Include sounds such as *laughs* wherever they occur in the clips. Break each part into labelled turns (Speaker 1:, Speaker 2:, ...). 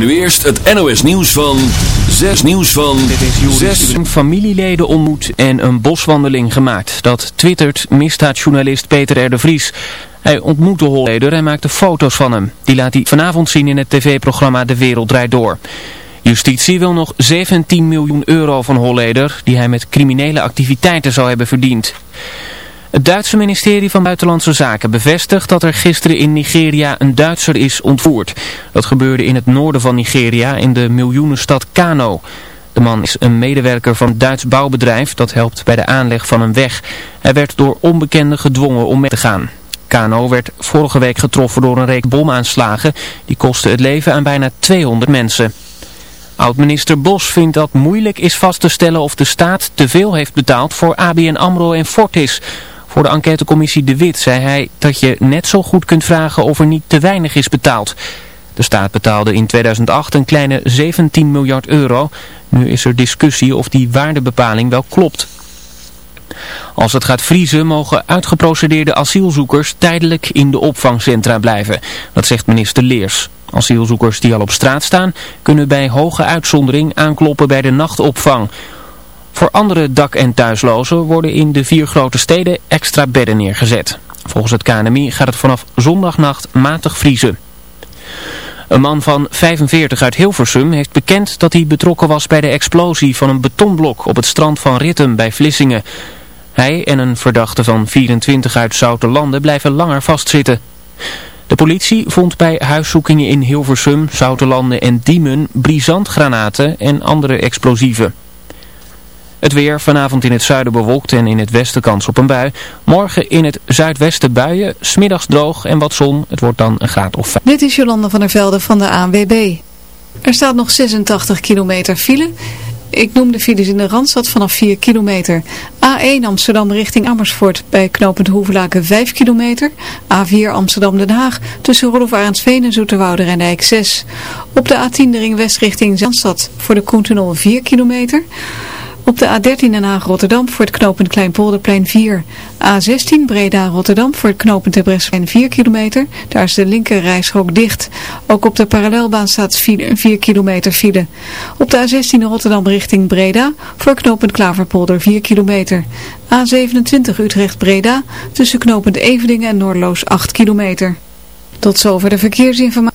Speaker 1: Nu eerst het NOS nieuws van 6 nieuws van
Speaker 2: Dit is Joris Zes familieleden ontmoet en een boswandeling gemaakt. Dat twittert misdaadjournalist Peter R. de Vries. Hij ontmoet de Holleder en maakte foto's van hem. Die laat hij vanavond zien in het tv-programma De Wereld Draait Door. Justitie wil nog 17 miljoen euro van Holleder, die hij met criminele activiteiten zou hebben verdiend. Het Duitse ministerie van Buitenlandse Zaken bevestigt dat er gisteren in Nigeria een Duitser is ontvoerd. Dat gebeurde in het noorden van Nigeria in de miljoenenstad Kano. De man is een medewerker van een Duits bouwbedrijf dat helpt bij de aanleg van een weg. Hij werd door onbekenden gedwongen om mee te gaan. Kano werd vorige week getroffen door een reeks bomaanslagen. Die kostten het leven aan bijna 200 mensen. Oud-minister Bos vindt dat moeilijk is vast te stellen of de staat te veel heeft betaald voor ABN AMRO en Fortis... Voor de enquêtecommissie De Wit zei hij dat je net zo goed kunt vragen of er niet te weinig is betaald. De staat betaalde in 2008 een kleine 17 miljard euro. Nu is er discussie of die waardebepaling wel klopt. Als het gaat vriezen mogen uitgeprocedeerde asielzoekers tijdelijk in de opvangcentra blijven. Dat zegt minister Leers. Asielzoekers die al op straat staan kunnen bij hoge uitzondering aankloppen bij de nachtopvang. Voor andere dak- en thuislozen worden in de vier grote steden extra bedden neergezet. Volgens het KNMI gaat het vanaf zondagnacht matig vriezen. Een man van 45 uit Hilversum heeft bekend dat hij betrokken was bij de explosie van een betonblok op het strand van Rittem bij Vlissingen. Hij en een verdachte van 24 uit Zoutelanden blijven langer vastzitten. De politie vond bij huiszoekingen in Hilversum, Zoutelanden en Diemen brisantgranaten en andere explosieven. Het weer vanavond in het zuiden bewolkt en in het westen kans op een bui. Morgen in het zuidwesten buien, smiddags droog en wat zon. Het wordt dan een graad of 5.
Speaker 3: Dit is Jolanda van der Velde van de ANWB. Er staat nog 86 kilometer file. Ik noem de files in de Randstad vanaf 4 kilometer. A1 Amsterdam richting Amersfoort bij knooppunt Hoevelaken 5 kilometer. A4 Amsterdam-Den Haag tussen Arendsveen en Zoeterwoude Rijndijk 6. Op de A10 de ring west richting Zandstad voor de Koentunnel 4 kilometer. Op de A13 Den Haag-Rotterdam voor het knooppunt Kleinpolderplein 4. A16 Breda-Rotterdam voor het knooppunt Terbrechtseplein 4 kilometer. Daar is de linker rijstrook dicht. Ook op de parallelbaan staat 4 kilometer file. Op de A16 Rotterdam richting Breda voor knooppunt Klaverpolder 4 kilometer. A27 Utrecht-Breda tussen knooppunt Eveningen en Noordloos 8 kilometer. Tot zover de verkeersinformatie.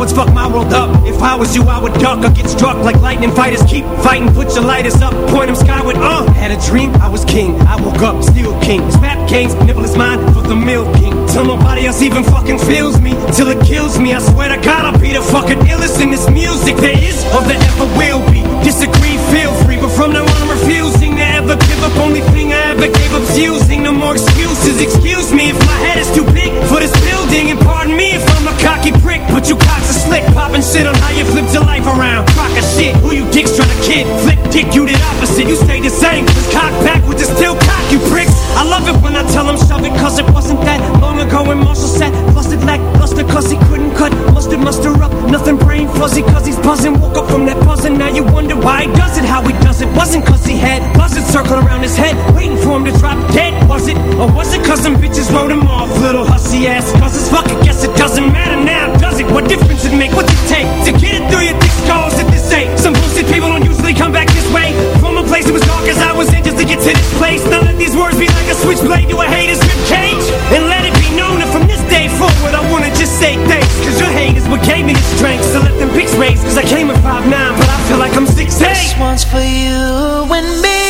Speaker 4: Cowards fuck my world up. If I was you, I would duck or get struck like lightning. Fighters keep fighting, put your lighters up, point them skyward. Uh, had a dream, I was king. I woke up, still king games, nibble is mine for the milking. Till nobody else
Speaker 5: even fucking feels me, till it kills me. I swear to God, I'll be the fucking illest in this music there is or there ever will be. Disagree, feel free, but from now on I'm refusing to ever give up. Only thing I ever gave up's using. No more excuses, excuse me if my head is too big for this building. And pardon me if I'm a cocky prick, but you cocks are slick, popping shit on how you flipped your life around. Rock a shit, who you dicks trying to kid? Flip dick, you the opposite, you stay the same. Just cock back with the still cock, you pricks. I love it when I tell them shove it, cause it wasn't that long ago when Marshall said, busted like luster, cause he couldn't cut. Mustard, muster up, nothing brain fuzzy, cause he's buzzing. Woke up from that buzzing, now you wonder why he does it, how he does it. Wasn't cause he had buzzards circling around his head, waiting for him to drop dead. Was it, or was it cause some bitches wrote him off? Little hussy ass, cause it's fuck, I guess it doesn't matter now, does it? What difference it make? What's it take to get it through your thick skulls at this age? Some bullshit people don't usually come back this way. Place that was dark as I was in just to get to this place. Now let these words be like a switchblade to a hater's rib cage. And let it be known that from this day forward, I wanna just say thanks. Cause your hate is what gave me the strength to let them pics raise. Cause I came at 5'9, but I feel like I'm 6'8.
Speaker 6: This one's for you and me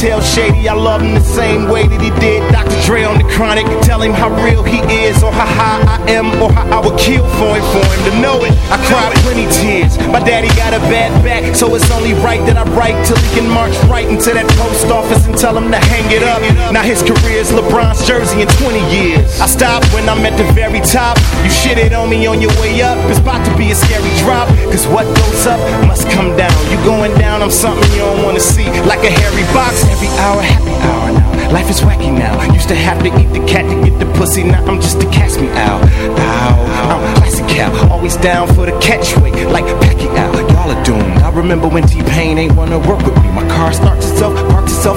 Speaker 7: tell Shady I love him the same way that he did chronic. Tell him how real he is, or how high I am, or how I would kill for him, for him to know it. I cried plenty tears. My daddy got a bad back, so it's only right that I write till he can march right into that post office and tell him to hang it up. Now his career's LeBron's jersey in 20 years. I stopped when I'm at the very top. You shit it on me on your way up. It's about to be a scary drop. Cause what goes up must come down. You going down, I'm something you don't wanna see. Like a hairy box. Every hour, happy hour. Life is wacky now. Used to have to eat the cat to get the pussy. Now I'm just a catch me out. Ow. I'm classic cow. Always down for the catchweight. Like Pacquiao. Y'all are doomed. I remember when T-Pain ain't wanna work with me. My car starts itself, parks itself.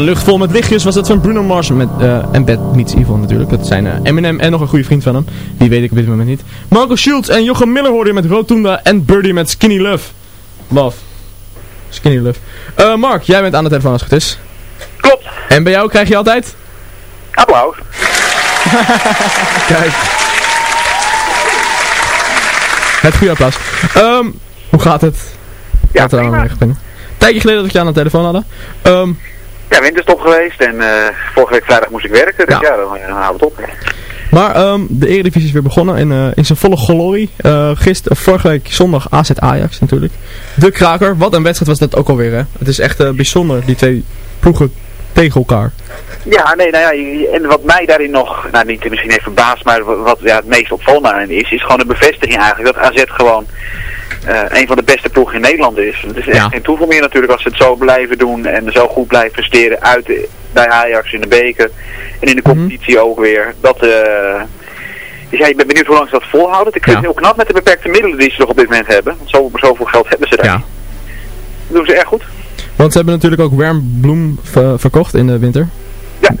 Speaker 8: Een lucht vol met lichtjes was dat van Bruno Mars met, eh, en Bad Meets Evil natuurlijk. Dat zijn eh, Eminem en nog een goede vriend van hem. Die weet ik op dit moment niet. Marco Schultz en Jochem Miller hoorde je met Rotunda en Birdie met Skinny Love. Love. Skinny Love. Eh, Mark, jij bent aan de telefoon als het goed is.
Speaker 9: Klopt.
Speaker 8: En bij jou krijg je altijd?
Speaker 9: Applaus. *laughs*
Speaker 8: Kijk. Het goede applaus. Ehm, hoe gaat het? Ja, gaat er allemaal tijdje geleden dat ik je aan de telefoon hadden. Ehm,
Speaker 9: Ja, winterstop geweest en eh, vorige week vrijdag moest ik werken, dus ja, dan, eh, dan houden we het op.
Speaker 8: Maar ehm, de Eredivisie is weer begonnen in, eh, in zijn volle glorie. Uh, gisteren, vorige week zondag AZ Ajax natuurlijk. De kraker, wat een wedstrijd was dat ook alweer hè. Het is echt bijzonder, die twee ploegen tegen elkaar.
Speaker 9: Ja, nee, nou ja, en wat mij daarin nog, nou niet misschien even verbaasd, maar wat ja, het meest opvallende aan is, is gewoon een bevestiging eigenlijk dat AZ gewoon eh, een van de beste ploegen in Nederland is. Het is echt
Speaker 8: Ja.
Speaker 9: geen toeval meer natuurlijk als ze het zo blijven doen en zo goed blijven presteren uit de- bij Ajax in de beker en in de
Speaker 8: Mhm.
Speaker 9: competitie ook weer. Dat, eh dus ja, ik ben benieuwd hoe lang ze dat volhouden. Ik vind
Speaker 8: Ja.
Speaker 9: het heel knap met de beperkte middelen die ze nog op dit moment hebben. Want zo, zoveel geld hebben ze daar.
Speaker 8: Ja.
Speaker 9: Dat doen ze erg goed.
Speaker 8: Want ze hebben natuurlijk ook Wernbloem ver- verkocht in de winter.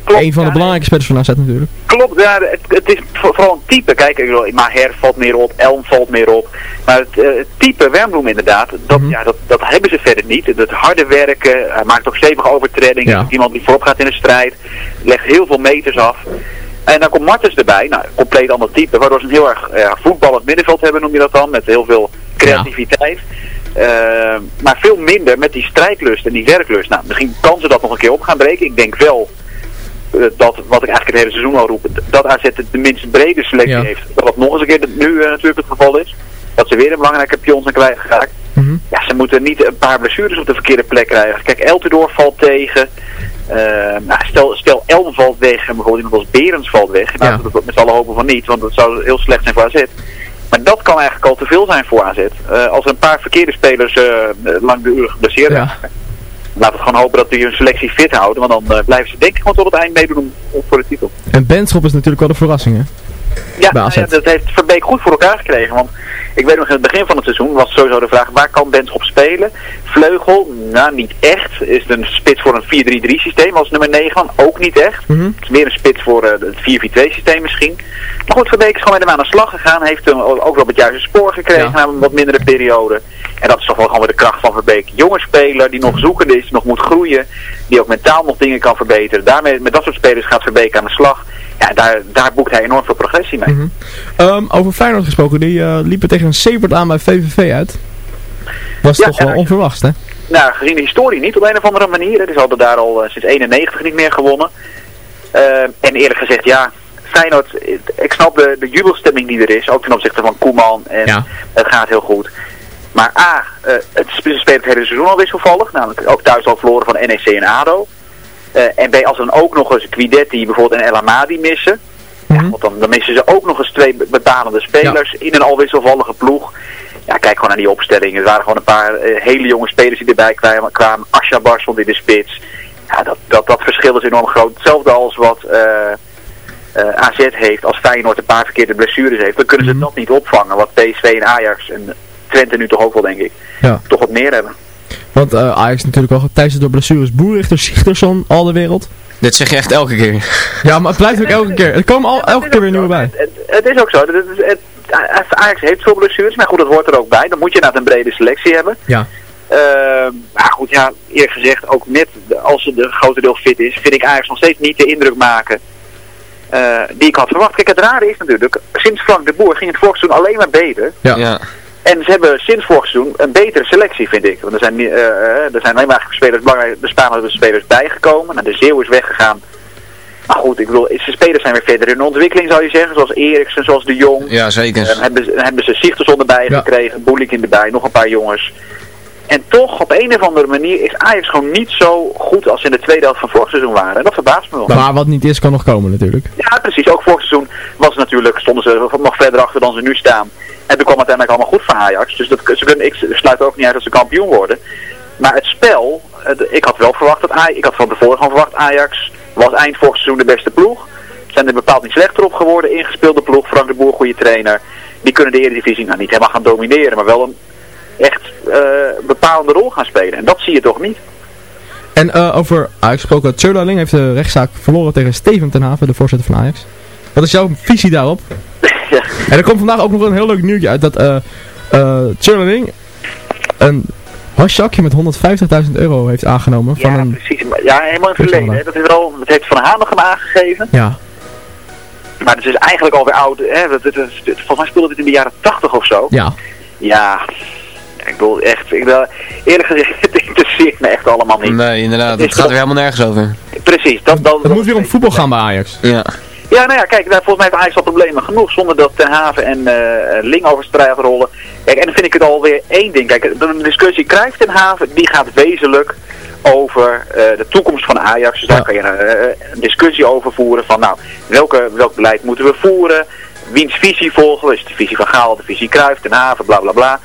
Speaker 9: Klopt.
Speaker 8: Een van de
Speaker 9: Ja,
Speaker 8: belangrijke spelers van AZ natuurlijk.
Speaker 9: Klopt, ja, het, het is voor- vooral een type. Kijk, Maher valt meer op, Elm valt meer op. Maar het, eh, type Wernbloem inderdaad, dat,
Speaker 8: Mhm.
Speaker 9: ja, dat, dat hebben ze verder niet. Het harde werken, hij maakt ook stevige overtreddingen.
Speaker 8: Ja.
Speaker 9: Iemand die voorop gaat in de strijd, legt heel veel meters af. En dan komt Martens erbij, nou, compleet ander type, waardoor ze een heel erg ja, voetballend middenveld hebben, noem je dat dan, met heel veel creativiteit. Eh, maar veel minder met die strijdlust en die werklust. Nou, misschien kan ze dat nog een keer op gaan breken. Ik denk wel dat, wat ik eigenlijk het hele seizoen al roep, dat AZ de, de minst brede selectie
Speaker 8: Ja.
Speaker 9: heeft. Dat nog eens een keer de- nu eh, natuurlijk het geval is. Dat ze weer een belangrijke pion zijn kwijtgeraakt.
Speaker 8: Mhm.
Speaker 9: Ja, ze moeten niet een paar blessures op de verkeerde plek krijgen. Kijk, Eltidoor valt tegen. Eh, nou, stel, stel Elm valt weg en bijvoorbeeld iemand als Berends valt weg.
Speaker 8: Ja.
Speaker 9: dat met z'n allen hopen van niet, want dat zou heel slecht zijn voor AZ. Maar dat kan eigenlijk al te veel zijn voor AZ. Eh, als er een paar verkeerde spelers eh langdurig geblesseerd
Speaker 8: Ja.
Speaker 9: raken. Laten we gewoon hopen dat die hun selectie fit houden. Want dan eh, blijven ze denk ik gewoon tot het eind meedoen voor de titel.
Speaker 8: En Benschop is natuurlijk wel de verrassing hè.
Speaker 9: Ja, nou ja, dat heeft Verbeek goed voor elkaar gekregen. Want ik weet nog in het begin van het seizoen was sowieso de vraag waar kan Benschop spelen? Vleugel, nou niet echt. Is het een spits voor een 4-3-3 systeem als nummer 9? Ook niet echt.
Speaker 8: Mhm.
Speaker 9: Het is meer een spits voor eh, het 4-4-2 systeem misschien. Maar goed, Verbeek is gewoon met hem aan de slag gegaan. Heeft hem ook wel op het juiste spoor gekregen
Speaker 8: Ja.
Speaker 9: na een wat mindere periode. En dat is toch wel gewoon weer de kracht van Verbeek. Jonge speler die nog zoekende is, nog moet groeien. Die ook mentaal nog dingen kan verbeteren. Daarmee, met dat soort spelers gaat Verbeek aan de slag. Ja, daar, daar boekt hij enorm veel progressie mee.
Speaker 8: Mhm. Ehm, over Feyenoord gesproken, die eh, liepen tegen een Sebert aan bij VVV uit. Was
Speaker 9: Ja,
Speaker 8: toch wel onverwacht hè?
Speaker 9: Nou, gezien de historie niet op een of andere manier. hè. Ze hadden daar al eh, sinds 91 niet meer gewonnen. Eh, en eerlijk gezegd, ja, Feyenoord, eh, ik snap de, de jubelstemming die er is, ook ten opzichte van Koeman. En
Speaker 8: Ja.
Speaker 9: het gaat heel goed. Maar A, eh, het sp- ze spelen het hele seizoen al wisselvallig. Namelijk ook thuis al verloren van NEC en ADO. Eh, en B, als ze dan ook nog eens Quidetti bijvoorbeeld en El Amadi missen.
Speaker 8: Mhm.
Speaker 9: Ja, want dan, dan missen ze ook nog eens twee be- bepalende spelers in een al wisselvallige ploeg. Ja, kijk gewoon naar die opstelling. Er waren gewoon een paar eh, hele jonge spelers die erbij kwamen. kwamen. Asja Bar stond in de spits. Ja, dat, dat, dat verschil is enorm groot. Hetzelfde als wat eh, eh, AZ heeft als Feyenoord een paar verkeerde blessures heeft. Dan kunnen ze
Speaker 8: Mhm.
Speaker 9: dat niet opvangen. Wat PSV en Ajax en Twente nu toch ook wel, denk ik,
Speaker 8: Ja.
Speaker 9: toch wat meer hebben.
Speaker 8: Want eh, Ajax natuurlijk wel geteisterd door blessures. Boerichter, Sigtersson, al de wereld.
Speaker 2: Dit zeg je echt elke keer.
Speaker 8: Ja, maar het blijft ook elke keer. Er komen al, elke keer weer nieuwe bij.
Speaker 9: Het, het is ook zo. Het, is- het, Ajax heeft veel blessures, maar goed, dat hoort er ook bij. Dan moet je inderdaad een brede selectie hebben.
Speaker 8: Ja.
Speaker 9: Ehm, maar goed, ja, eerlijk gezegd, ook net als ze de grote deel fit is, vind ik Ajax nog steeds niet de indruk maken eh, die ik had verwacht. Kijk, het rare is natuurlijk, sinds Frank de Boer ging het vorig seizoen alleen maar beter.
Speaker 8: Ja.
Speaker 9: En ze hebben sinds vorig seizoen een betere selectie, vind ik. Want er zijn, eh, eh, er zijn alleen maar spelers, belangrijke bestaande spelers bijgekomen. Nou, de Zeeuw is weggegaan. Maar goed, ik bedoel, de spelers zijn weer verder in ontwikkeling, zou je zeggen. Zoals Eriksen, zoals De Jong.
Speaker 2: Ja, zeker.
Speaker 9: Dan hebben, ze- dan hebben ze Sigtersson erbij
Speaker 8: Ja.
Speaker 9: gekregen, Boelikin erbij, nog een paar jongens. En toch, op een of andere manier, is Ajax gewoon niet zo goed als ze in de tweede helft van vorig seizoen waren. En dat verbaast me wel.
Speaker 8: Maar wat niet is, kan nog komen natuurlijk.
Speaker 9: Ja, precies. Ook vorig seizoen was natuurlijk, stonden ze nog verder achter dan ze nu staan. En toen kwam het uiteindelijk allemaal goed voor Ajax. Dus dat, ze kunnen, ik sluit ook niet uit dat ze kampioen worden. Maar het spel, ik had wel verwacht dat Ajax, ik had van tevoren gewoon verwacht Ajax was eind vorig seizoen de beste ploeg. Zijn er bepaald niet slechter op geworden. Ingespeelde ploeg, Frank de Boer, goede trainer. Die kunnen de Eredivisie nou niet helemaal gaan domineren, maar wel een echt eh, bepalende rol gaan spelen. En dat zie je toch niet.
Speaker 8: En eh, over Ajax gesproken, Tjurlaling heeft de rechtszaak verloren tegen Steven ten Haven, de voorzitter van Ajax. Wat is jouw visie daarop? *laughs*
Speaker 9: ja.
Speaker 8: En er komt vandaag ook nog een heel leuk nieuwtje uit dat eh eh Tjurlaling een hashakje met 150.000 euro heeft aangenomen van
Speaker 9: Ja,
Speaker 8: een...
Speaker 9: precies. Maar Ja, helemaal in het
Speaker 8: Precies,
Speaker 9: verleden. hè. Dat, is wel, dat heeft Van Hanegem aangegeven.
Speaker 8: Ja,
Speaker 9: Maar het is eigenlijk alweer oud. Hè? Dat, dat, dat- volgens mij speelde het in de jaren 80 of zo.
Speaker 8: ja.
Speaker 9: Ja, ik bedoel echt, ik wil, eerlijk gezegd, *laughs* het interesseert me echt allemaal niet.
Speaker 2: Nee, inderdaad.
Speaker 9: Het
Speaker 2: gaat er helemaal nergens over.
Speaker 9: Precies, dat, dat,
Speaker 8: Het moet weer om voetbal gaan bij Ajax.
Speaker 2: Ja.
Speaker 9: Ja, nou ja, kijk, daar, volgens mij heeft Ajax al problemen genoeg zonder dat Ten Haven en eh Ling over straat rollen. Kijk, en dan vind ik het alweer één ding. Kijk, de discussie krijgt Ten Haven, die gaat wezenlijk over eh, de toekomst van Ajax. Dus daar
Speaker 8: Ja.
Speaker 9: kan je eh, een discussie over voeren van, nou, welke, welk beleid moeten we voeren? Wiens visie volgen? Is het de visie van Gaal, de visie Cruijff, Ten Haven, bla bla bla.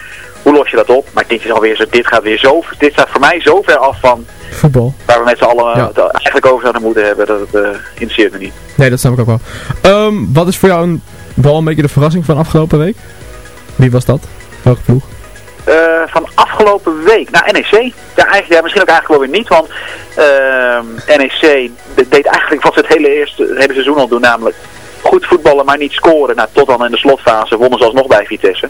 Speaker 9: Hoe los je dat op? Maar dit is alweer zo, dit gaat weer zo, dit staat voor mij zo ver af van
Speaker 8: Voetbal.
Speaker 9: waar we met z'n allen
Speaker 8: Ja.
Speaker 9: het eigenlijk over zouden moeten hebben. Dat het eh, interesseert me niet.
Speaker 8: Nee, dat snap ik ook wel. Ehm, wat is voor jou een, wel een beetje de verrassing van afgelopen week? Wie was dat? Welke ploeg?
Speaker 9: Eh, van afgelopen week. Nou, NEC. Ja, eigenlijk, ja, misschien ook eigenlijk wel weer niet, want ehm, NEC de- deed eigenlijk wat ze het hele, eerste, het hele seizoen al doen, namelijk goed voetballen, maar niet scoren. Nou, tot dan in de slotfase wonnen ze alsnog bij Vitesse.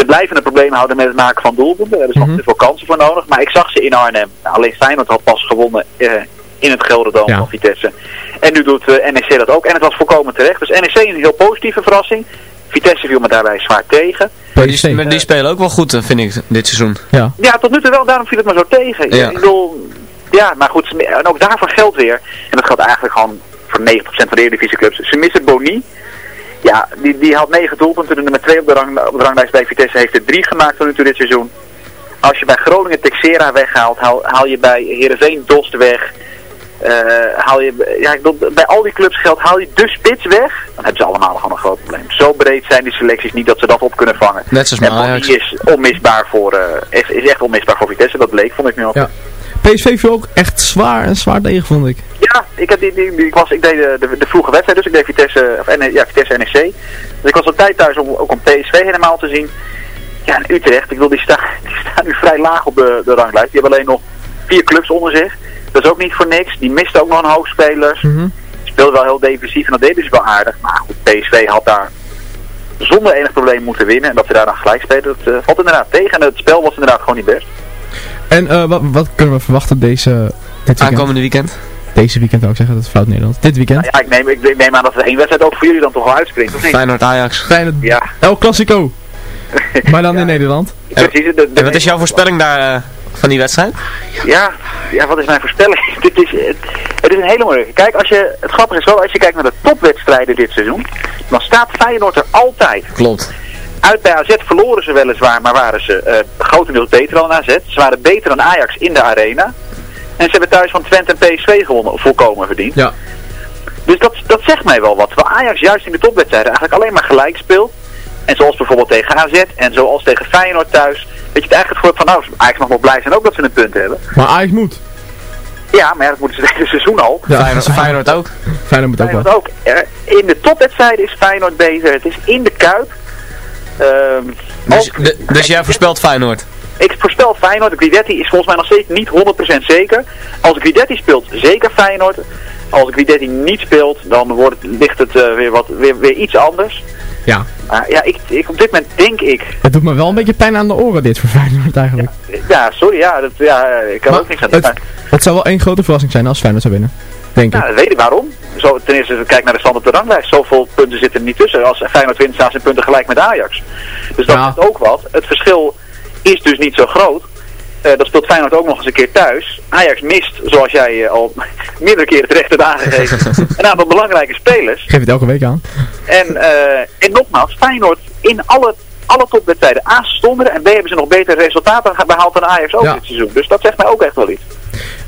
Speaker 9: Ze blijven een probleem houden met het maken van doelpunten. Daar hebben ze
Speaker 8: Mhm.
Speaker 9: nog te veel kansen voor nodig. Maar ik zag ze in Arnhem. Nou, alleen Feyenoord had pas gewonnen eh, in het Gelderdoom
Speaker 8: Ja.
Speaker 9: van Vitesse. En nu doet eh, NEC dat ook. En het was volkomen terecht. Dus NEC een heel positieve verrassing. Vitesse viel me daarbij zwaar tegen.
Speaker 10: Maar die, maar die spelen ook wel goed, eh, vind ik, dit seizoen.
Speaker 8: Ja.
Speaker 9: Ja, tot nu toe wel. Daarom viel het me zo tegen.
Speaker 10: Ja.
Speaker 9: Ik bedoel, ja, maar goed. En ook daarvoor geldt weer. En dat geldt eigenlijk gewoon voor 90% van de Eredivisieclubs. Ze missen Boni. Ja, die, die had 9 doelpunten. De nummer 2 op de, rang, op de ranglijst bij Vitesse heeft er 3 gemaakt tot nu toe dit seizoen. Als je bij Groningen Texera weghaalt, haal, haal je bij Heerenveen Dost weg. eh, haal je, ja, bij al die clubs geldt, haal je de spits weg, dan hebben ze allemaal gewoon een groot probleem. Zo breed zijn die selecties niet dat ze dat op kunnen vangen.
Speaker 10: Net zoals
Speaker 9: En
Speaker 10: Ajax.
Speaker 9: Is onmisbaar voor, eh, is, is echt onmisbaar voor Vitesse, dat bleek, vond ik nu al.
Speaker 8: Ja. PSV viel ook echt zwaar en zwaar tegen, vond ik.
Speaker 9: Ja, ik, heb die, die, die- ik, was, ik deed de, de, de vroege wedstrijd, dus ik deed Vitesse, of, NE ja, Vitesse NEC. Dus ik was op tijd thuis om ook om PSV helemaal te zien. Ja, en Utrecht, ik wil, die, staan *laughs* die staan nu vrij laag op de, de ranglijst. Die hebben alleen nog vier clubs onder zich. Dat is ook niet voor niks. Die misten ook nog een hoop spelers.
Speaker 8: Mhm.
Speaker 9: Speelde wel heel defensief en dat deden ze wel aardig. Maar goed, PSV had daar zonder enig probleem moeten winnen. En dat ze daar dan gelijk spelen, dat eh, valt inderdaad tegen. En het spel was inderdaad gewoon niet best.
Speaker 8: En eh, wat, wat kunnen we verwachten deze, dit weekend?
Speaker 10: Aankomende weekend.
Speaker 8: Deze weekend zou ik zeggen, dat is fout Nederlands. Dit weekend?
Speaker 9: Nou ja, ik neem, ik, neem aan dat er één wedstrijd ook voor jullie dan toch wel uitspringt, of niet?
Speaker 10: Feyenoord Ajax.
Speaker 8: Feyenoord,
Speaker 9: Ja,
Speaker 8: El Clasico. *laughs* Maar dan in Nederland.
Speaker 9: precies. De, de-
Speaker 10: En wat is jouw voorspelling daar eh, van die wedstrijd?
Speaker 9: Ja, ja, wat is mijn voorspelling? *laughs* dit is, het, het is een hele moeilijke. Kijk, als je, het grappige is wel, als je kijkt naar de topwedstrijden dit seizoen, dan staat Feyenoord er altijd.
Speaker 10: Klopt.
Speaker 9: Uit bij AZ verloren ze weliswaar, maar waren ze eh grotendeels beter dan AZ. Ze waren beter dan Ajax in de arena. En ze hebben thuis van Twente en PSV gewonnen, volkomen verdiend.
Speaker 8: Ja.
Speaker 9: Dus dat, dat zegt mij wel wat. Terwijl Ajax juist in de topwedstrijden eigenlijk alleen maar gelijk speelt. En zoals bijvoorbeeld tegen AZ en zoals tegen Feyenoord thuis. Weet je het eigenlijk het gevoel van, nou, Ajax mag wel blij zijn ook dat ze een punt hebben.
Speaker 8: Maar Ajax moet.
Speaker 9: Ja, maar ja, dat moeten ze *laughs* het hele seizoen al.
Speaker 8: Ja,
Speaker 10: Feyenoord, Feyenoord ook.
Speaker 8: Feyenoord moet ook
Speaker 9: Feyenoord
Speaker 8: wel.
Speaker 9: ook. In de topwedstrijden is Feyenoord beter. Het is in de Kuip. Ehm,
Speaker 10: Dus,
Speaker 9: ook-
Speaker 10: dus jij voorspelt Feyenoord.
Speaker 9: Ik voorspel Feyenoord. Guidetti is volgens mij nog steeds niet 100% zeker. Als Guidetti speelt, zeker Feyenoord. Als Guidetti niet speelt, dan wordt, ligt het eh, weer, wat, weer, weer iets anders.
Speaker 8: Ja.
Speaker 9: Maar ja, ik, ik, op dit moment denk ik...
Speaker 8: Het doet me wel een beetje pijn aan de oren dit voor Feyenoord eigenlijk.
Speaker 9: Ja, sorry, ja, dat, ja ik kan
Speaker 8: Maar
Speaker 9: ook niks aan doen.
Speaker 8: het, het zou wel één grote verrassing zijn als Feyenoord zou winnen. Denk
Speaker 9: Nou,
Speaker 8: ik.
Speaker 9: ik waarom. Zo, ten eerste, kijk naar de stand op de ranglijst. Zoveel punten zitten er niet tussen. Als Feyenoord wint, staan ze punten gelijk met Ajax. Dus dat
Speaker 8: Ja.
Speaker 9: is ook wat. Het verschil is dus niet zo groot. Eh, dat speelt Feyenoord ook nog eens een keer thuis. Ajax mist, zoals jij eh, al *laughs* meerdere keren terecht hebt aangegeven, *laughs* een aantal belangrijke spelers.
Speaker 8: Geef het elke week aan.
Speaker 9: En, eh, en nogmaals, Feyenoord in alle, alle topwedstrijden A stonden en B hebben ze nog betere resultaten behaald dan Ajax ook
Speaker 8: Ja.
Speaker 9: dit seizoen. Dus dat zegt mij ook echt wel iets.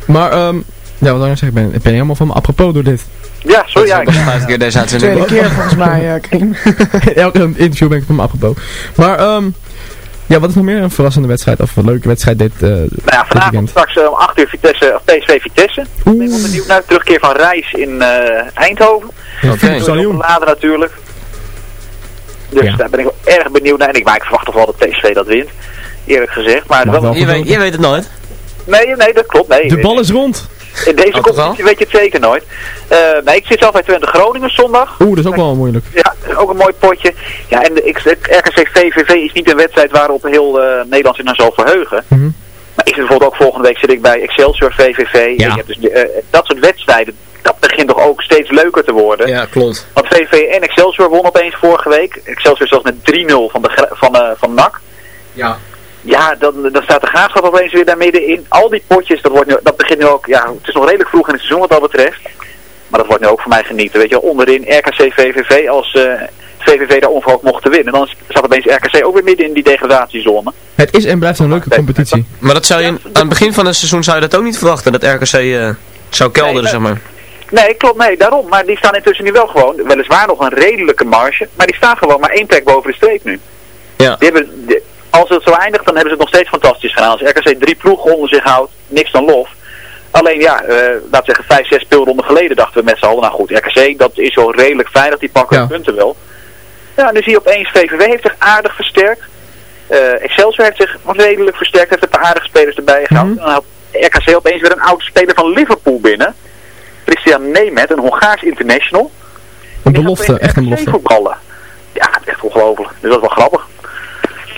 Speaker 8: Maar, ehm ja, wat ik nou zeggen? Ik ben, ik ben helemaal van me apropos door dit.
Speaker 9: Ja, sorry. Ja,
Speaker 10: vijfde keer deze uitzending.
Speaker 11: Tweede keer volgens mij, eh Karim. *laughs*
Speaker 8: Elke interview ben ik van me apropos. Maar, ehm ja, wat is nog meer een verrassende wedstrijd? Of een leuke wedstrijd dit, eh
Speaker 9: Nou ja, vanavond straks eh, om 8 uur Vitesse, of PSV Vitesse. Ik ben wel benieuwd naar de terugkeer van Reis in eh, Eindhoven.
Speaker 10: Oké.
Speaker 8: Stadion.
Speaker 9: Later natuurlijk. Dus
Speaker 8: Ja.
Speaker 9: daar ben ik wel erg benieuwd naar. En ik, maar ik verwacht toch wel dat PSV dat wint. Eerlijk gezegd. Maar wel.
Speaker 10: Je weet, je weet het nooit.
Speaker 9: nee, nee, dat klopt. Nee.
Speaker 8: De bal is rond.
Speaker 9: In deze
Speaker 10: Oh,
Speaker 9: competitie weet je het zeker nooit. Eh, nee, ik zit zelf bij Twente Groningen zondag.
Speaker 8: Oeh, dat is ook wel moeilijk.
Speaker 9: Ja, ook een mooi potje. Ja, en de RKC VVV is niet een wedstrijd waarop heel eh, Nederland zich naar zal verheugen.
Speaker 8: Mhm.
Speaker 9: Maar ik zit bijvoorbeeld ook volgende week zit ik bij Excelsior VVV.
Speaker 8: Ja.
Speaker 9: Ik heb dus, eh, dat soort wedstrijden, dat begint toch ook steeds leuker te worden.
Speaker 10: Ja, klopt.
Speaker 9: Want VVV en Excelsior won opeens vorige week. Excelsior zelfs met 3-0 van, de, van, eh, van NAC.
Speaker 8: Ja.
Speaker 9: Ja, dan, dan staat de graafschap opeens weer daar middenin. Al die potjes, dat, wordt nu, dat begint nu ook, ja, het is nog redelijk vroeg in het seizoen wat dat betreft. Maar dat wordt nu ook voor mij genieten. Weet je, wel, onderin RKC VVV, als eh, VVV daar onverhoopt mocht te winnen, dan staat opeens RKC ook weer midden in die degradatiezone.
Speaker 8: Het is en blijft een leuke competitie.
Speaker 10: Maar dat zou je, aan het begin van het seizoen zou je dat ook niet verwachten, dat RKC eh, zou kelderen,
Speaker 9: Nee,
Speaker 10: zeg maar.
Speaker 9: Nee, klopt, nee, daarom. Maar die staan intussen nu wel gewoon, weliswaar nog een redelijke marge, maar die staan gewoon maar één plek boven de streep nu.
Speaker 10: Ja.
Speaker 9: Die hebben, die- als het zo eindigt, dan hebben ze het nog steeds fantastisch gedaan. Als RKC drie ploegen onder zich houdt, niks dan lof. Alleen ja, uh, laat zeggen, vijf, zes speelronden geleden dachten we met z'n allen, nou goed, RKC, dat is wel redelijk veilig, die pakken ja. punten wel. Ja, en dan zie je opeens, VVW heeft zich aardig versterkt. Uh, Excelsior heeft zich redelijk versterkt, heeft een paar aardige spelers erbij gehaald. Mm -hmm. En dan had RKC opeens weer een oude speler van Liverpool binnen. Christian Nemet, een Hongaars international.
Speaker 6: Een belofte, echt een belofte.
Speaker 9: Voetballen. Ja, echt ongelooflijk. Dus dat is wel grappig.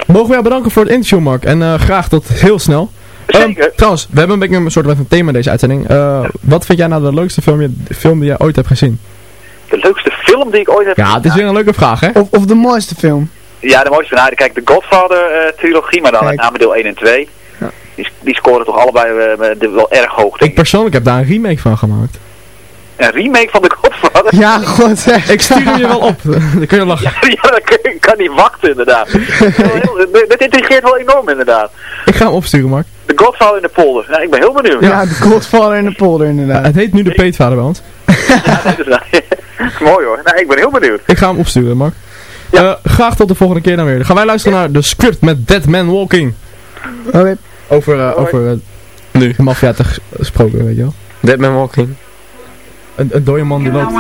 Speaker 6: Mogen we jou bedanken voor het interview, Mark. En uh, graag tot heel snel.
Speaker 9: Zeker.
Speaker 6: Um, trouwens, we hebben een beetje een soort van thema deze uitzending. Uh, wat vind jij nou de leukste film, je, film die jij ooit hebt gezien?
Speaker 9: De leukste film die ik ooit heb
Speaker 6: ja,
Speaker 9: gezien?
Speaker 6: Ja, het is weer een leuke vraag, hè?
Speaker 11: Of, of de mooiste film?
Speaker 9: Ja, de mooiste film. Nou, kijk, de Godfather-trilogie, maar dan met name deel 1 en 2. Ja. Die, die scoren toch allebei uh, wel erg hoog,
Speaker 6: Ik persoonlijk heb daar een remake van gemaakt.
Speaker 9: Een remake van de Godfather?
Speaker 11: Ja, god.
Speaker 6: ik stuur hem je wel op. Dan kun je lachen.
Speaker 9: Ja, ja dan kun je, kan niet wachten inderdaad. *laughs* Dit intrigeert wel enorm inderdaad.
Speaker 6: Ik ga hem opsturen, Mark.
Speaker 9: De Godfather in de polder. Nou, ik ben heel benieuwd.
Speaker 11: Ja, ja de Godfather in de polder inderdaad.
Speaker 6: Ja, het heet nu de peetvader bij ons.
Speaker 9: ja, dat is *laughs* mooi hoor. Nou, ik ben heel benieuwd.
Speaker 6: Ik ga hem opsturen, Mark. Ja. Uh, graag tot de volgende keer dan weer. Dan gaan wij luisteren naar de script met Dead Man Walking.
Speaker 11: Oké. Okay.
Speaker 6: Over, uh, over uh,
Speaker 10: nu.
Speaker 6: maffia te gesproken, weet je wel.
Speaker 10: Dead Man Walking.
Speaker 6: Een, een dode man die loopt.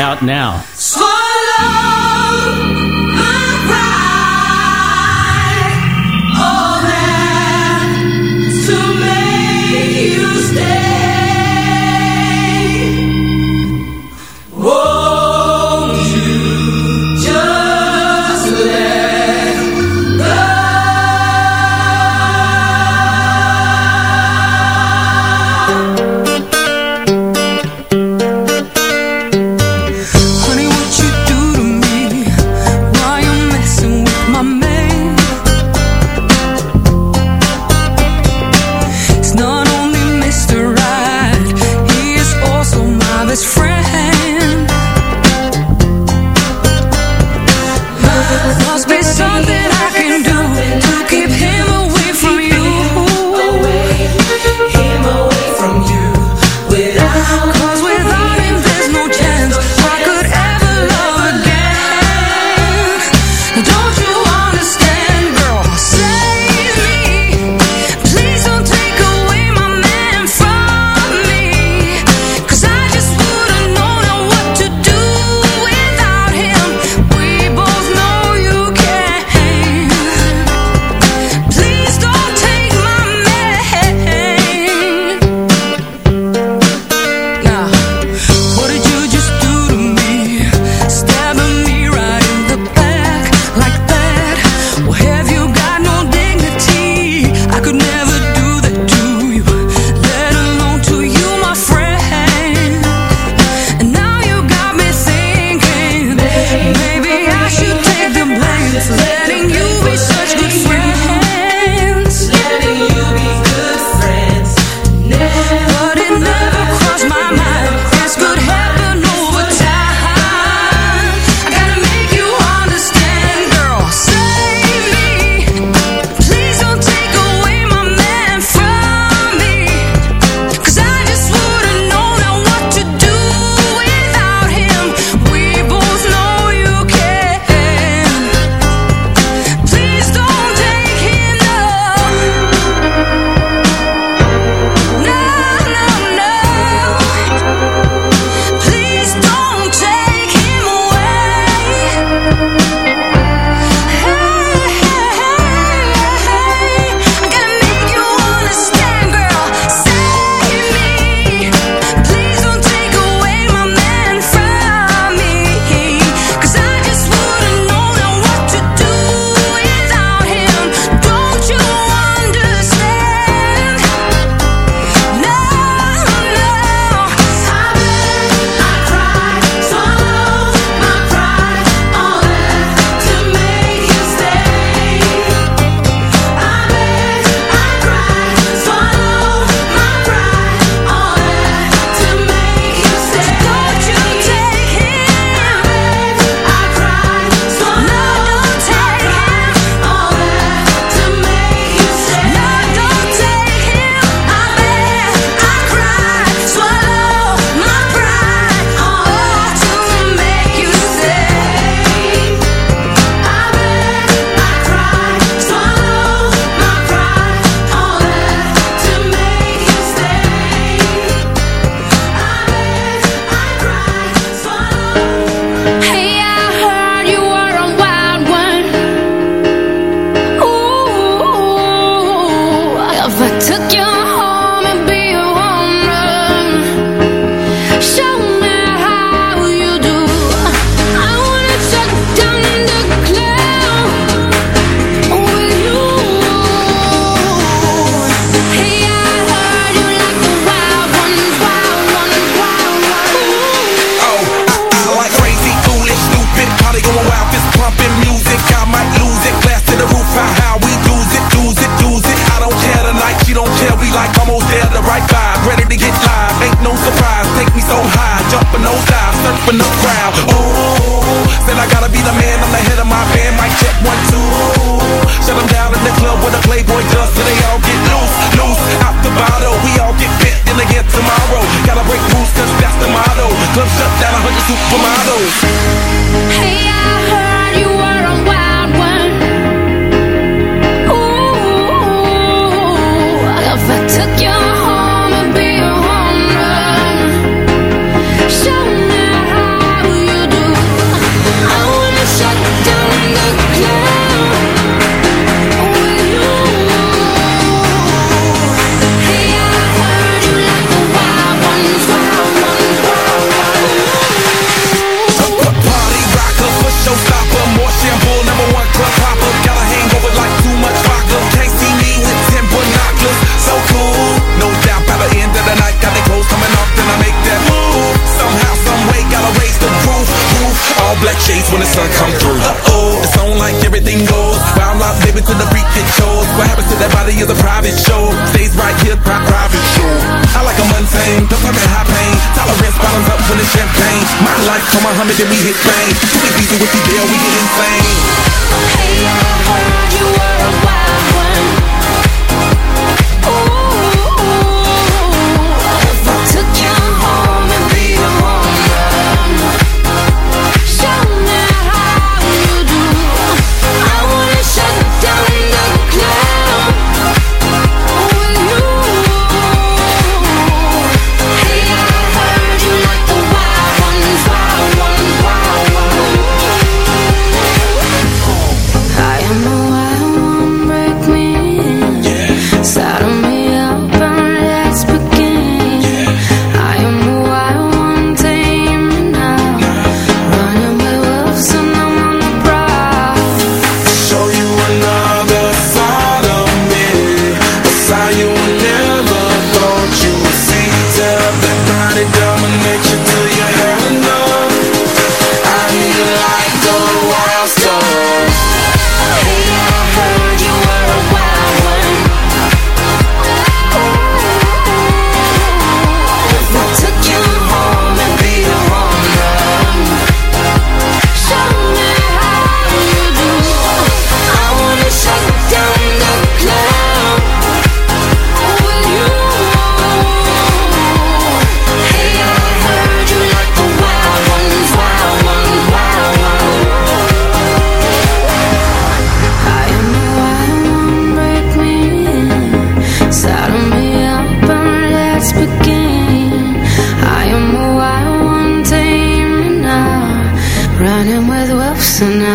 Speaker 12: Out now.
Speaker 13: Body is a private show. Stays right here, pri- private show. I like a mundane, don't come in high pain. Tolerance bottoms up when it's champagne. My life, come Muhammad, then we hit fame. Too easy with the deal, we get insane.
Speaker 6: Hey, I heard you were a wild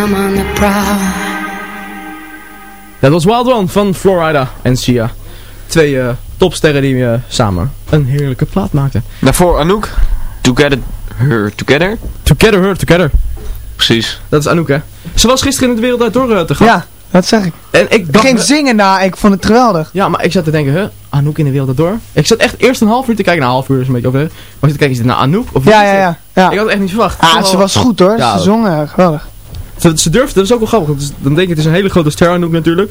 Speaker 6: I'm on the prowl.
Speaker 8: Dat was Wild One van Florida en Sia. Twee eh, topsterren die eh, samen een heerlijke plaat maakten.
Speaker 10: Daarvoor Anouk. Together, her together.
Speaker 8: Together, her, together.
Speaker 10: Precies.
Speaker 8: Dat is Anouk, hè? Ze was gisteren in het Wereld Draait Door eh, te gast.
Speaker 11: Ja, dat zeg ik.
Speaker 8: En ik dacht...
Speaker 11: Geen zingen na, ik vond het geweldig.
Speaker 8: Ja, maar ik zat te denken, huh? Anouk in de Wereld Door? Ik zat echt eerst een half uur te kijken. Nou, een half uur is een beetje over. Maar ik zat te kijken, is dit nou Anouk? Of
Speaker 11: Ja, ja, ja. ja.
Speaker 8: Ik had het echt niet verwacht.
Speaker 11: Ah, ze was goed hoor.
Speaker 8: Ja.
Speaker 11: Ze zong eh, geweldig.
Speaker 8: Ze, ze durfde, dat is ook wel grappig. want Dan denk je, het is een hele grote ster Anouk natuurlijk.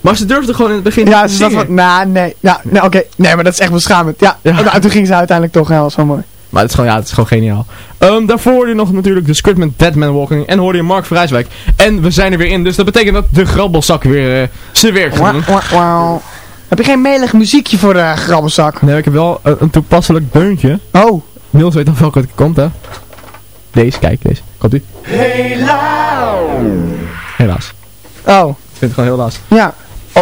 Speaker 8: Maar ze durfde gewoon in het begin
Speaker 11: Ja,
Speaker 8: te
Speaker 11: ze zat wat... Nou, nee. Ja, nee, oké. Nee, maar dat is echt beschamend. Ja,
Speaker 8: Ja.
Speaker 11: Nou, toen ging ze uiteindelijk toch. Ja, was wel mooi.
Speaker 8: Maar het is gewoon, ja, het is gewoon geniaal. Ehm, daarvoor hoorde je nog natuurlijk de script met Dead Man Walking. En hoorde je Mark Vrijswijk. En we zijn er weer in. Dus dat betekent dat de grabbelzak weer eh, zijn werk gaat doen.
Speaker 11: Wauw. Heb je geen melig muziekje voor de grabbelzak?
Speaker 8: Nee, ik heb wel een, een toepasselijk deuntje.
Speaker 11: Oh.
Speaker 8: Niels weet al welke het komt, hè? Deze, kijk, deze. Komt u? Helaas.
Speaker 11: Oh.
Speaker 8: Ik vind het gewoon heel helaas.
Speaker 11: Ja.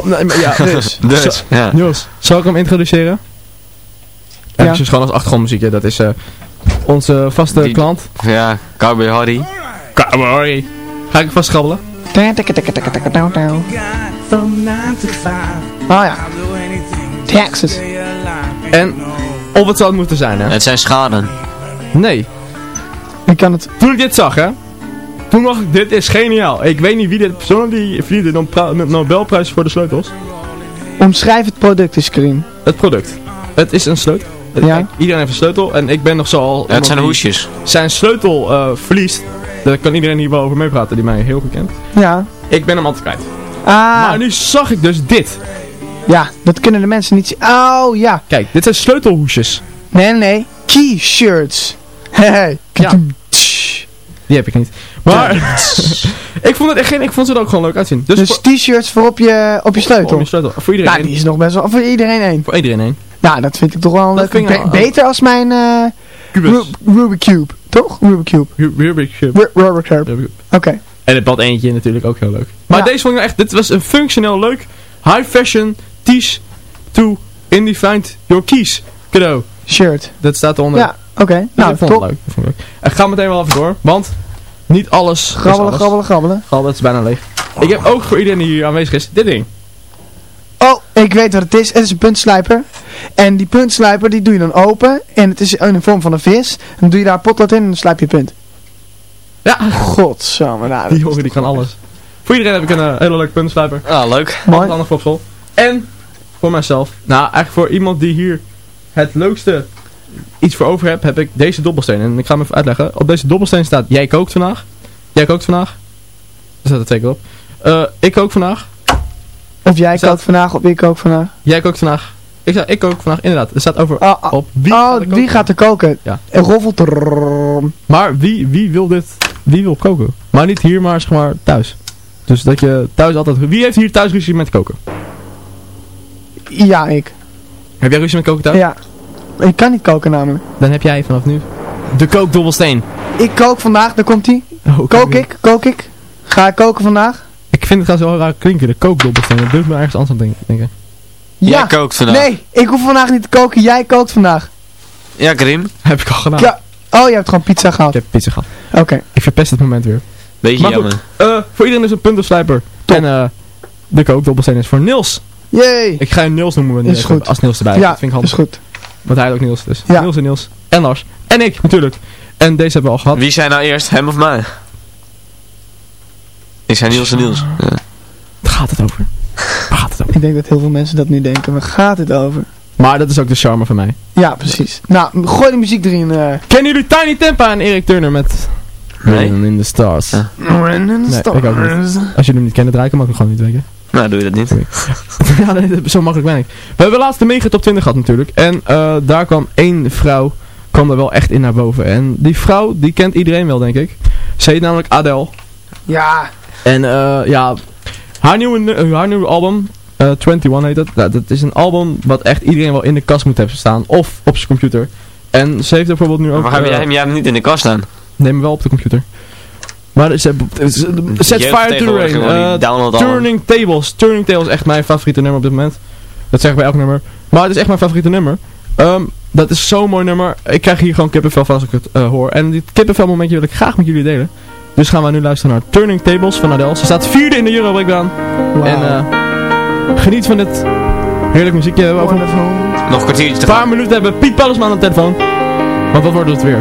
Speaker 8: Nee, maar ja, *laughs* dus.
Speaker 10: Dus,
Speaker 8: Zo-
Speaker 10: ja.
Speaker 8: Niels, zal ik hem introduceren? Ja. gewoon als achtergrondmuziekje. Dat is eh, onze vaste
Speaker 10: Die-
Speaker 8: klant.
Speaker 10: Ja, Cowboy Hardy.
Speaker 8: Cowboy. Ga ik vast grabbelen?
Speaker 14: From 9 to 5.
Speaker 11: Oh ja. Texas.
Speaker 8: En of het zou het moeten zijn, hè?
Speaker 10: Het zijn schaden.
Speaker 8: Nee.
Speaker 11: Ik kan het...
Speaker 8: Toen ik dit zag, hè. Toen dacht ik, dit is geniaal. Ik weet niet wie dit persoon die verdiende de Nobel- de Nobelprijs voor de sleutels.
Speaker 11: Omschrijf het product eens, Karim.
Speaker 8: Het product. Het is een sleutel.
Speaker 11: Ja.
Speaker 8: kijk, Iedereen heeft een sleutel en ik ben nog zo al...
Speaker 10: Ja, het zijn hoesjes.
Speaker 8: Zijn sleutel eh, verliest. Daar kan iedereen hier wel over meepraten die mij heel goed kent.
Speaker 11: Ja.
Speaker 8: Ik ben hem altijd kwijt.
Speaker 11: Ah.
Speaker 8: Maar nu zag ik dus dit.
Speaker 11: Ja, dat kunnen de mensen niet zien. Oh, ja.
Speaker 8: Kijk, dit zijn sleutelhoesjes.
Speaker 11: Nee, nee, nee. Key-shirts. *laughs* Hey.
Speaker 8: Ja. Die heb ik niet. Maar *laughs* ik vond het echt geen, ik vond ze er ook gewoon leuk uitzien. Dus,
Speaker 11: Dus t-shirts voor op je, op je sleutel.
Speaker 8: voor je sleutel. Voor iedereen
Speaker 11: Nou, die is nog best wel... Voor iedereen één.
Speaker 8: Voor iedereen één.
Speaker 11: Nou, dat vind ik toch wel be-
Speaker 8: wel-
Speaker 11: beter als mijn eh. Ru- Rubik Cube. Toch? Rubik Cube.
Speaker 8: Ru- Rubik Cube.
Speaker 11: Ru- Rubik Cube. Oké.
Speaker 8: En het pad eentje natuurlijk ook heel leuk. Maar
Speaker 11: Ja.
Speaker 8: deze vond ik nou echt, dit was een functioneel leuk, high fashion, tees to indefined your keys cadeau.
Speaker 11: Shirt.
Speaker 8: Dat staat eronder.
Speaker 11: Ja, oké.
Speaker 8: Nou,
Speaker 11: Nou,
Speaker 8: ik vond
Speaker 11: top.
Speaker 8: het leuk. Dat vond ik leuk. Ik ga meteen wel even door, want niet alles is
Speaker 11: Grabbelen,
Speaker 8: alles.
Speaker 11: grabbelen, grabbelen.
Speaker 8: Grabbelen, het is bijna leeg. Ik heb ook voor iedereen die hier aanwezig is, dit ding.
Speaker 11: Oh, ik weet wat het is. Het is een puntslijper. En die puntslijper die doe je dan open. En het is in de vorm van een vis. Dan doe je daar potlood in en dan slijp je punt.
Speaker 8: Ja,
Speaker 11: Godsamme. Nou,
Speaker 8: die jongen die kan alles. Voor iedereen heb ik een eh, hele leuke puntslijper.
Speaker 10: Ah, leuk.
Speaker 8: Mooi. Handig voor op school. En voor mijzelf. Nou, eigenlijk voor iemand die hier het leukste iets voor over hebt, heb ik deze dobbelsteen. En ik ga hem even uitleggen. Op deze dobbelsteen staat, jij kookt vandaag. Jij kookt vandaag.
Speaker 12: staat er twee keer op. Eh, ik kook vandaag.
Speaker 11: Of jij
Speaker 12: Staat-
Speaker 11: kookt vandaag, of ik kook vandaag.
Speaker 12: Jij kookt vandaag. Ik ik kook vandaag, inderdaad. Er staat over
Speaker 11: Oh, oh,
Speaker 12: op wie
Speaker 11: oh,
Speaker 12: gaat er
Speaker 11: wie gaat er koken?
Speaker 12: Ja.
Speaker 11: En roffelt.
Speaker 12: Maar wie, wie wil dit, wie wil koken? Maar niet hier, maar zeg maar thuis. Dus dat je thuis altijd, wie heeft hier thuis ruzie met koken?
Speaker 11: Ja, ik.
Speaker 12: Heb jij ruzie met koken thuis?
Speaker 11: Ja. Ik kan niet koken namelijk.
Speaker 12: Dan heb jij vanaf nu de kookdobbelsteen.
Speaker 11: Ik kook vandaag, daar komt ie.
Speaker 12: Oh,
Speaker 11: Kook ik, kook ik. Ga ik koken vandaag?
Speaker 12: Ik vind het trouwens wel raar klinken, de kookdobbelsteen. Dat doet me ergens anders aan denken. denken.
Speaker 10: Jij kookt vandaag.
Speaker 11: Nee, ik hoef vandaag niet te koken. Jij kookt vandaag.
Speaker 10: Ja, Karim.
Speaker 12: Heb ik al gedaan.
Speaker 11: Ja. Oh, je hebt gewoon pizza gehaald.
Speaker 12: Ik heb pizza gehad.
Speaker 11: Oké.
Speaker 12: Ik verpest het moment weer.
Speaker 10: Beetje
Speaker 12: Maar goed,
Speaker 10: jammer.
Speaker 12: eh, voor iedereen is een puntenslijper. En eh, de kookdobbelsteen is voor Niels.
Speaker 11: Yay.
Speaker 12: Ik ga hem Niels noemen wanneer
Speaker 11: Is goed.
Speaker 12: als Niels erbij is.
Speaker 11: Ja,
Speaker 12: dat vind ik handig.
Speaker 11: is goed.
Speaker 12: Want hij ook Niels dus.
Speaker 11: Ja.
Speaker 12: Niels en Niels. En Lars. En ik natuurlijk. En deze hebben we al gehad.
Speaker 10: Wie zijn nou eerst, hem of mij? Ik zei Niels en Niels. Ja.
Speaker 12: Waar gaat het over? Waar gaat het over?
Speaker 11: Ik denk dat heel veel mensen dat nu denken. Waar gaat het over?
Speaker 12: Maar dat is ook de charme van mij.
Speaker 11: Ja, precies. Nou, gooi de muziek erin. eh
Speaker 12: Kennen jullie Tiny Tempa en Erik Turner met...
Speaker 10: Nee.
Speaker 12: In the Stars.
Speaker 10: Ja.
Speaker 11: Random
Speaker 12: Nee, ik ook
Speaker 11: Stars.
Speaker 12: Als jullie hem niet kennen, draai ik hem ook gewoon niet, weet je.
Speaker 10: Nou, doe je dat niet. *laughs*
Speaker 12: ja, nee, zo makkelijk ben ik. We hebben laatst de mega top 20 gehad natuurlijk. En eh, daar kwam één vrouw, kwam er wel echt in naar boven. En die vrouw, die kent iedereen wel, denk ik. Ze heet namelijk Adele.
Speaker 11: Ja.
Speaker 12: En eh, ja, haar nieuwe, eh, haar nieuwe album, eh 21 heet dat. Nou, dat is een album wat echt iedereen wel in de kast moet hebben staan. Of op zijn computer. En ze heeft er bijvoorbeeld nu ook...
Speaker 10: Waar heb jij hem jij hem niet in de kast staan?
Speaker 12: Neem hem wel op de computer. Maar ze, Set Fire to the Rain. eh. Turning Tables. Turning Tables is echt mijn favoriete nummer op dit moment. Dat zeg ik bij elk nummer. Maar het is echt mijn favoriete nummer. Ehm, dat is zo'n mooi nummer. Ik krijg hier gewoon kippenvel van als ik het eh, hoor. En dit kippenvel momentje wil ik graag met jullie delen. Dus gaan we nu luisteren naar Turning Tables van Adele. Ze staat vierde in de Euro Breakdown. En eh, geniet van dit heerlijk muziekje. Over een
Speaker 10: Nog een kwartiertje te
Speaker 12: paar minuten hebben Piet Pallisman aan de telefoon. Want wat wordt het weer?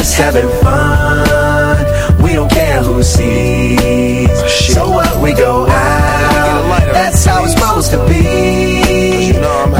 Speaker 15: Just
Speaker 16: having fun. We don't care who sees. So what we go out, that's how it's supposed to be.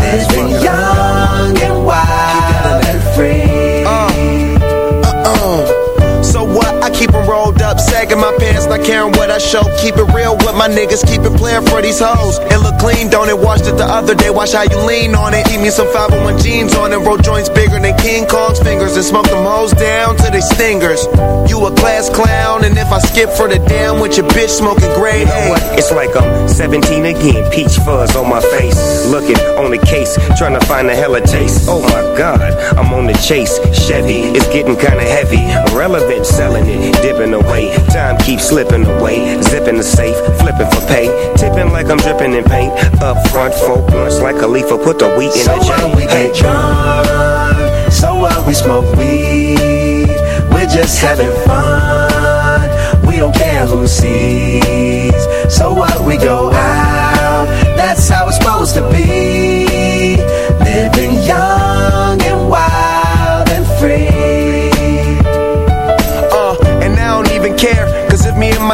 Speaker 16: Living young and wild and free.
Speaker 7: Uh, so what? I keep 'em rolled up, sagging my pants, not caring what I show. Keep it real with my niggas, keep it playing for these hoes. It look clean, don't it? Washed it the other day, watch how you lean on it. Eat me some 501 jeans on it, roll joints bigger than King Kong's fingers, and smoke them hoes down to they stingers. You a class clown, and if I skip for the damn with your bitch smoking grade A.
Speaker 17: It's like I'm 17 again, peach fuzz on my face. Looking on the case, trying to find a hella taste. Oh my god, I'm on the chase. Chevy, it's getting kinda heavy. Irrelevant, selling it, dipping away. Time keeps slipping away. Zipping the safe, flipping for pay. Tipping like I'm dripping in paint. Up front, four blunts like a leaf, put the wheat in
Speaker 16: So
Speaker 17: the
Speaker 16: what we
Speaker 17: Hey.
Speaker 16: get drunk, so what we smoke weed, we're just having fun. We don't care who sees. So what we go out, that's how it's supposed to be.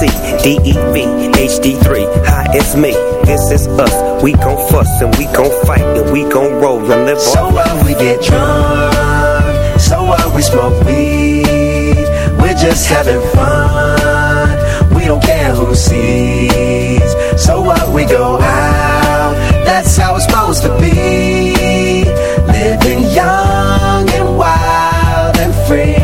Speaker 17: DEV, HD3, hi, it's me. This is us. We gon' fuss and we gon' fight and we gon' roll and live
Speaker 16: So
Speaker 17: on.
Speaker 16: what we get drunk, so what we smoke weed, we're just having fun. We don't care who sees. So what we go out, that's how it's supposed to be. Living young and wild and free.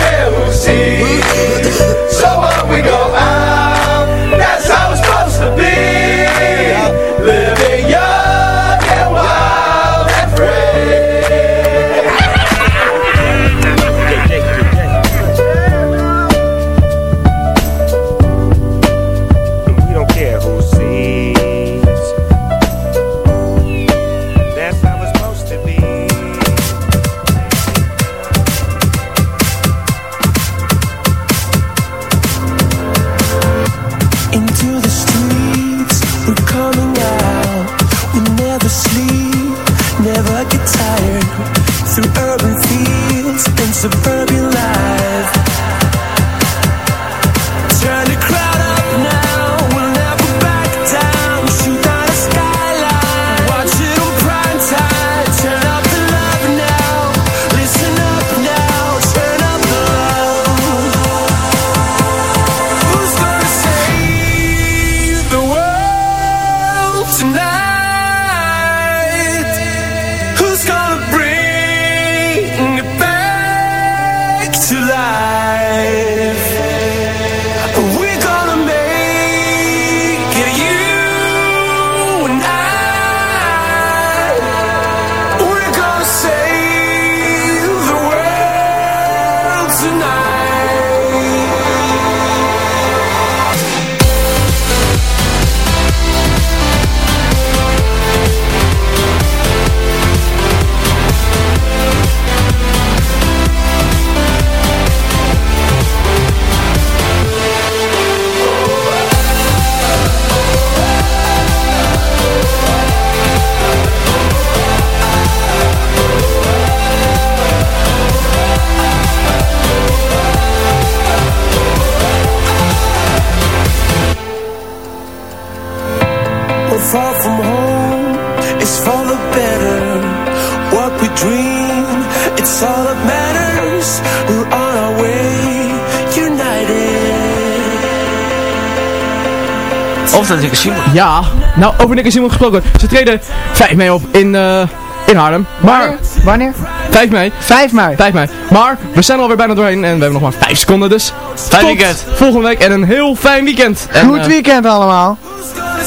Speaker 8: Ja, nou over Nick en Simon gesproken. Ze treden 5 mei op in, eh, in Haarlem. Maar,
Speaker 11: Wanneer?
Speaker 8: 5 mei.
Speaker 11: 5 mei.
Speaker 8: 5 mei. Maar we zijn er alweer bijna doorheen en we hebben nog maar 5 seconden dus.
Speaker 10: Fijn
Speaker 8: Tot
Speaker 10: weekend.
Speaker 8: volgende week en een heel fijn weekend. En,
Speaker 11: Goed
Speaker 8: eh,
Speaker 11: weekend allemaal.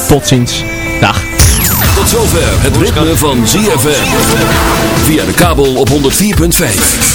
Speaker 8: tot ziens. Dag.
Speaker 1: Tot zover het ritme van ZFM. Via de kabel op 104.5.